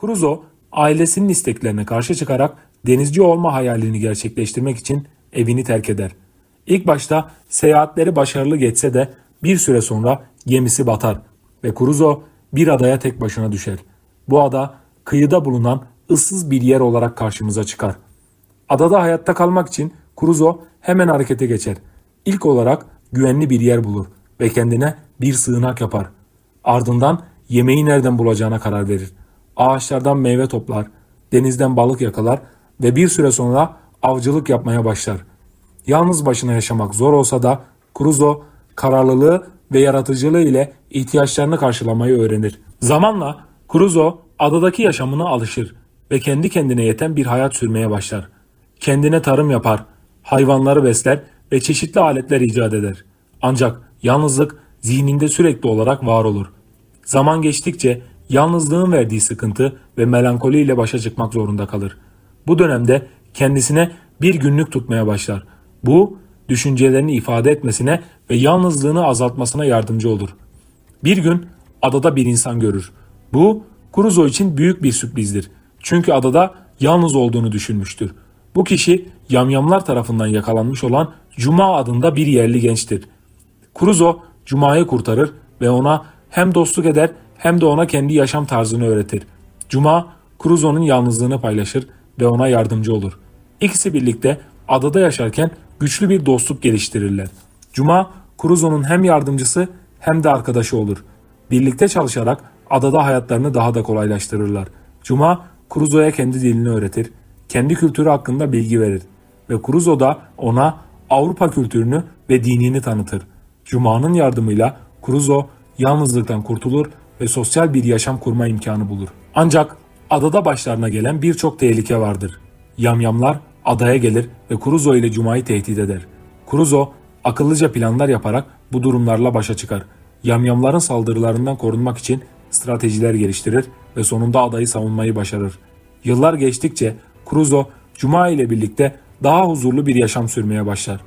Crusoe ailesinin isteklerine karşı çıkarak denizci olma hayalini gerçekleştirmek için evini terk eder. İlk başta seyahatleri başarılı geçse de bir süre sonra gemisi batar ve Crusoe bir adaya tek başına düşer. Bu ada kıyıda bulunan ıssız bir yer olarak karşımıza çıkar. Adada hayatta kalmak için Crusoe hemen harekete geçer. İlk olarak güvenli bir yer bulur ve kendine bir sığınak yapar. Ardından yemeği nereden bulacağına karar verir. Ağaçlardan meyve toplar, denizden balık yakalar ve bir süre sonra avcılık yapmaya başlar. Yalnız başına yaşamak zor olsa da Crusoe kararlılığı ve yaratıcılığı ile ihtiyaçlarını karşılamayı öğrenir. Zamanla Crusoe adadaki yaşamına alışır ve kendi kendine yeten bir hayat sürmeye başlar. Kendine tarım yapar, hayvanları besler ve çeşitli aletler icat eder. Ancak yalnızlık zihninde sürekli olarak var olur. Zaman geçtikçe yalnızlığın verdiği sıkıntı ve melankoli ile başa çıkmak zorunda kalır. Bu dönemde kendisine bir günlük tutmaya başlar. Bu düşüncelerini ifade etmesine ve yalnızlığını azaltmasına yardımcı olur. Bir gün adada bir insan görür. Bu Crusoe için büyük bir sürprizdir. Çünkü adada yalnız olduğunu düşünmüştür. Bu kişi yamyamlar tarafından yakalanmış olan Cuma adında bir yerli gençtir. Crusoe Cuma'yı kurtarır ve ona hem dostluk eder hem de ona kendi yaşam tarzını öğretir. Cuma Crusoe'nun yalnızlığını paylaşır ve ona yardımcı olur. İkisi birlikte adada yaşarken güçlü bir dostluk geliştirirler. Cuma Crusoe'nun hem yardımcısı hem de arkadaşı olur. Birlikte çalışarak adada hayatlarını daha da kolaylaştırırlar. Cuma Crusoe'ya kendi dilini öğretir, kendi kültürü hakkında bilgi verir ve Crusoe da ona Avrupa kültürünü ve dinini tanıtır. Cuma'nın yardımıyla Crusoe yalnızlıktan kurtulur ve sosyal bir yaşam kurma imkanı bulur. Ancak adada başlarına gelen birçok tehlike vardır. Yamyamlar adaya gelir ve Crusoe ile Cuma'yı tehdit eder. Crusoe akıllıca planlar yaparak bu durumlarla başa çıkar. Yamyamların saldırılarından korunmak için stratejiler geliştirir ve sonunda adayı savunmayı başarır. Yıllar geçtikçe Crusoe Cuma ile birlikte daha huzurlu bir yaşam sürmeye başlar.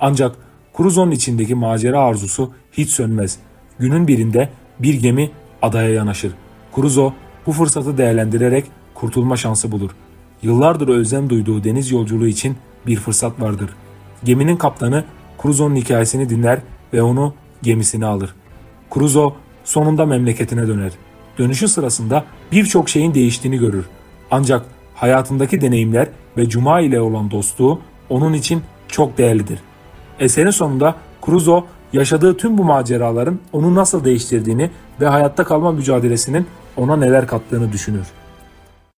Ancak Crusoe'nun içindeki macera arzusu hiç sönmez. Günün birinde bir gemi adaya yanaşır. Crusoe bu fırsatı değerlendirerek kurtulma şansı bulur. Yıllardır özlem duyduğu deniz yolculuğu için bir fırsat vardır. Geminin kaptanı Crusoe'nun hikayesini dinler ve onu gemisine alır. Crusoe sonunda memleketine döner. Dönüşü sırasında birçok şeyin değiştiğini görür. Ancak hayatındaki deneyimler ve Cuma ile olan dostluğu onun için çok değerlidir. Eserin sonunda Crusoe yaşadığı tüm bu maceraların onu nasıl değiştirdiğini ve hayatta kalma mücadelesinin ona neler kattığını düşünür.